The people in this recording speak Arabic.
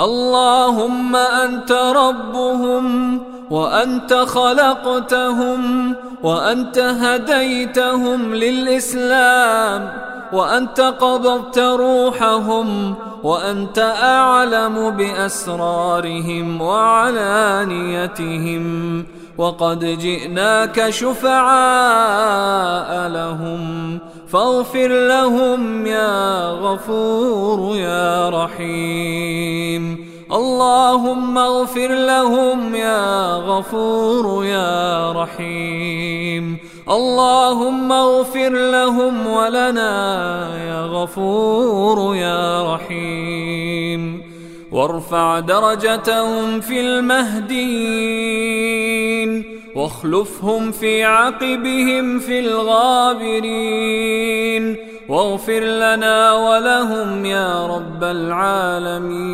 اللهم أنت ربهم وأنت خلقتهم وأنت هديتهم للإسلام وأنت قبضت روحهم وأنت أعلم بأسرارهم وعلانيتهم وقد جئناك شفعاء لهم فاغفر لهم يا غفور يا رحيم اللهم اغفر لهم يا غفور يا رحيم. اللهم اغفر لهم ولنا يا غفور يا رحيم. وارفع درجتهم في المهدين واخلفهم في عقبهم في الغابرين. واغفر لنا ولهم يا رب العالمين.